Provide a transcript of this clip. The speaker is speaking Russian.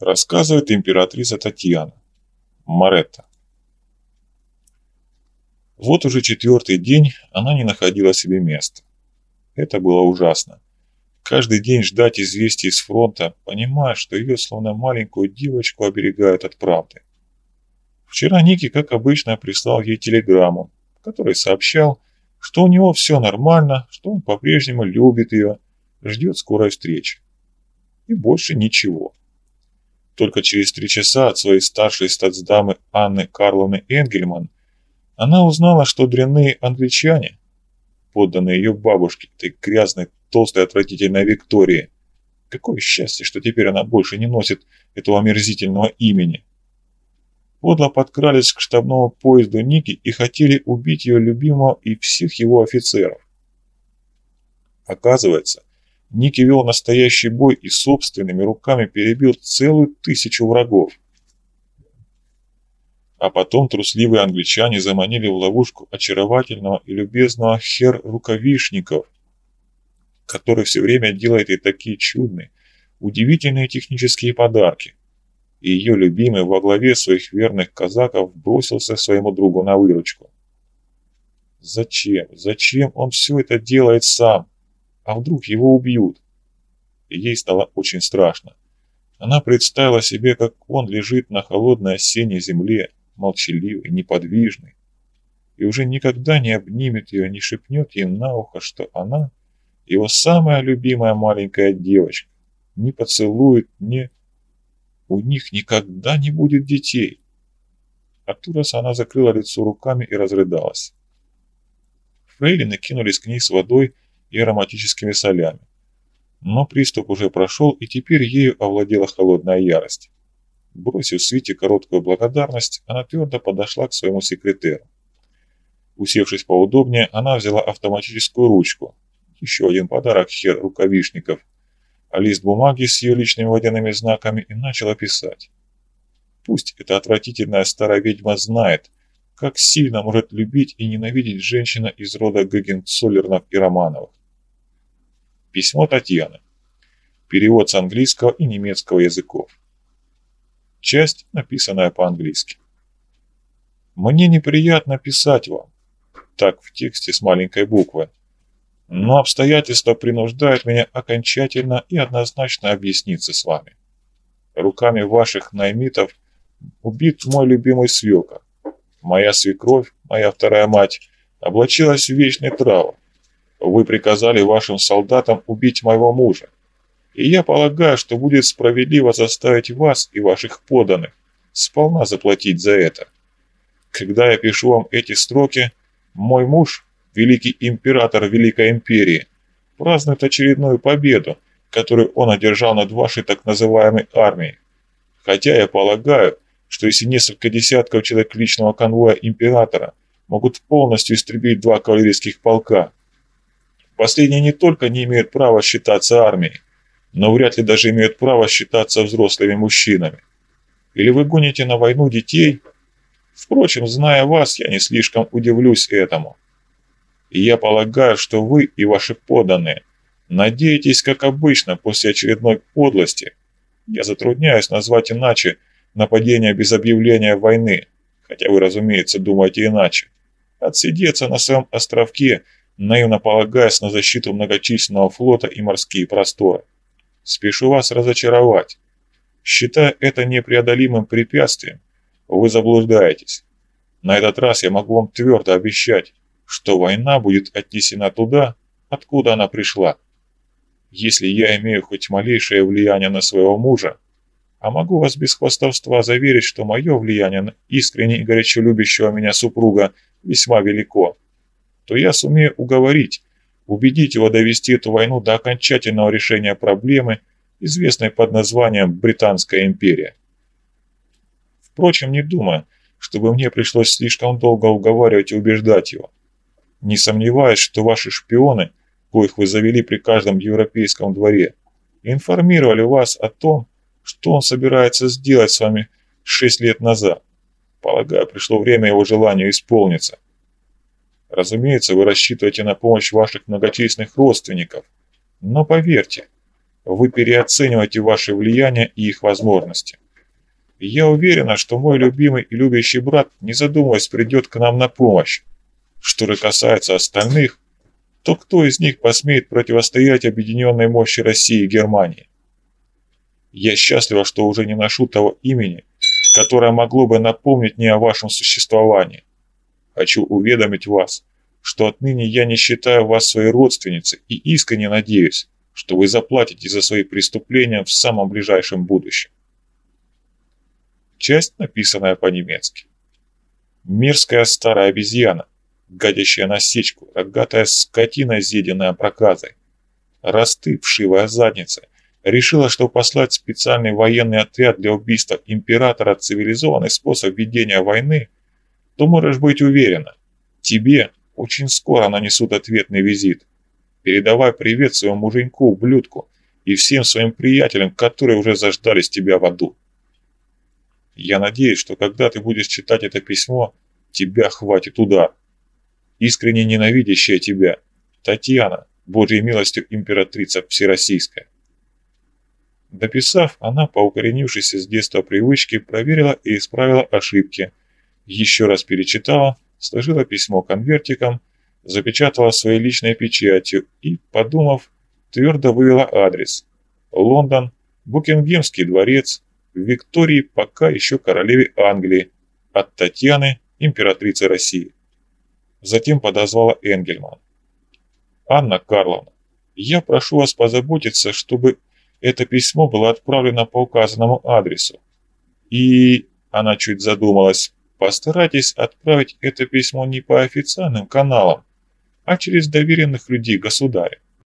Рассказывает императрица Татьяна. Маретта. Вот уже четвертый день она не находила себе места. Это было ужасно. Каждый день ждать известий с фронта, понимая, что ее словно маленькую девочку оберегают от правды. Вчера Ники, как обычно, прислал ей телеграмму, в которой сообщал, что у него все нормально, что он по-прежнему любит ее, ждет скорой встречи. И больше ничего. Только через три часа от своей старшей статсдамы Анны Карловны Энгельман она узнала, что дрянные англичане, подданные ее бабушке, этой грязной, толстой, отвратительной Виктории, какое счастье, что теперь она больше не носит этого омерзительного имени, подло подкрались к штабному поезду Ники и хотели убить ее любимого и всех его офицеров. Оказывается, Ники вел настоящий бой и собственными руками перебил целую тысячу врагов. А потом трусливые англичане заманили в ловушку очаровательного и любезного хер рукавишников, который все время делает ей такие чудные, удивительные технические подарки. И ее любимый во главе своих верных казаков бросился своему другу на выручку. Зачем? Зачем он все это делает сам? А вдруг его убьют? И ей стало очень страшно. Она представила себе, как он лежит на холодной осенней земле, молчаливый, неподвижный, и уже никогда не обнимет ее, не шепнет ей на ухо, что она его самая любимая маленькая девочка, не поцелует, не... У них никогда не будет детей. От ужаса она закрыла лицо руками и разрыдалась. Фрейлины кинулись к ней с водой и ароматическими солями. Но приступ уже прошел, и теперь ею овладела холодная ярость. Бросив Свите короткую благодарность, она твердо подошла к своему секретеру. Усевшись поудобнее, она взяла автоматическую ручку. Еще один подарок хер рукавишников. А лист бумаги с ее личными водяными знаками и начала писать. Пусть эта отвратительная старая ведьма знает, как сильно может любить и ненавидеть женщина из рода Гагенцоллернов и Романовых. Письмо Татьяны. Перевод с английского и немецкого языков. Часть, написанная по-английски. Мне неприятно писать вам, так в тексте с маленькой буквы, но обстоятельства принуждают меня окончательно и однозначно объясниться с вами. Руками ваших наймитов убит мой любимый свекор. Моя свекровь, моя вторая мать, облачилась в вечный траур. Вы приказали вашим солдатам убить моего мужа. И я полагаю, что будет справедливо заставить вас и ваших поданных сполна заплатить за это. Когда я пишу вам эти строки, мой муж, великий император Великой Империи, празднует очередную победу, которую он одержал над вашей так называемой армией. Хотя я полагаю, что если несколько десятков человек личного конвоя императора могут полностью истребить два кавалерийских полка, Последние не только не имеют права считаться армией, но вряд ли даже имеют право считаться взрослыми мужчинами. Или вы гоните на войну детей? Впрочем, зная вас, я не слишком удивлюсь этому. И я полагаю, что вы и ваши подданные надеетесь, как обычно, после очередной подлости. Я затрудняюсь назвать иначе нападение без объявления войны, хотя вы, разумеется, думаете иначе. Отсидеться на своем островке – наивно полагаясь на защиту многочисленного флота и морские просторы. Спешу вас разочаровать. Считая это непреодолимым препятствием, вы заблуждаетесь. На этот раз я могу вам твердо обещать, что война будет отнесена туда, откуда она пришла. Если я имею хоть малейшее влияние на своего мужа, а могу вас без хвастовства заверить, что мое влияние на искренне и горячо любящего меня супруга весьма велико то я сумею уговорить, убедить его довести эту войну до окончательного решения проблемы, известной под названием Британская империя. Впрочем, не думаю, чтобы мне пришлось слишком долго уговаривать и убеждать его. Не сомневаюсь, что ваши шпионы, коих вы завели при каждом европейском дворе, информировали вас о том, что он собирается сделать с вами шесть лет назад. Полагаю, пришло время его желанию исполниться. Разумеется, вы рассчитываете на помощь ваших многочисленных родственников. Но поверьте, вы переоцениваете ваше влияние и их возможности. Я уверена, что мой любимый и любящий брат, не задумываясь, придет к нам на помощь. Что же касается остальных, то кто из них посмеет противостоять объединенной мощи России и Германии? Я счастлива, что уже не ношу того имени, которое могло бы напомнить мне о вашем существовании. Хочу уведомить вас, что отныне я не считаю вас своей родственницей и искренне надеюсь, что вы заплатите за свои преступления в самом ближайшем будущем. Часть, написанная по-немецки. Мерзкая старая обезьяна, гадящая на сечку, рогатая скотина, изъеденная проказой. Расты, вшивая задница, решила, что послать специальный военный отряд для убийства императора цивилизованный способ ведения войны, то можешь быть уверена, тебе очень скоро нанесут ответный визит. Передавай привет своему муженьку, ублюдку, и всем своим приятелям, которые уже заждались тебя в аду. Я надеюсь, что когда ты будешь читать это письмо, тебя хватит удар. Искренне ненавидящая тебя, Татьяна, Божьей милостью императрица Всероссийская. Дописав, она, по укоренившейся с детства привычке, проверила и исправила ошибки, еще раз перечитала, сложила письмо конвертиком запечатала своей личной печатью и, подумав, твердо вывела адрес. Лондон, Букингемский дворец, Виктории пока еще королеве Англии, от Татьяны, императрицы России. Затем подозвала Энгельман. «Анна Карловна, я прошу вас позаботиться, чтобы это письмо было отправлено по указанному адресу. И...» Она чуть задумалась. «Постарайтесь отправить это письмо не по официальным каналам, а через доверенных людей государя.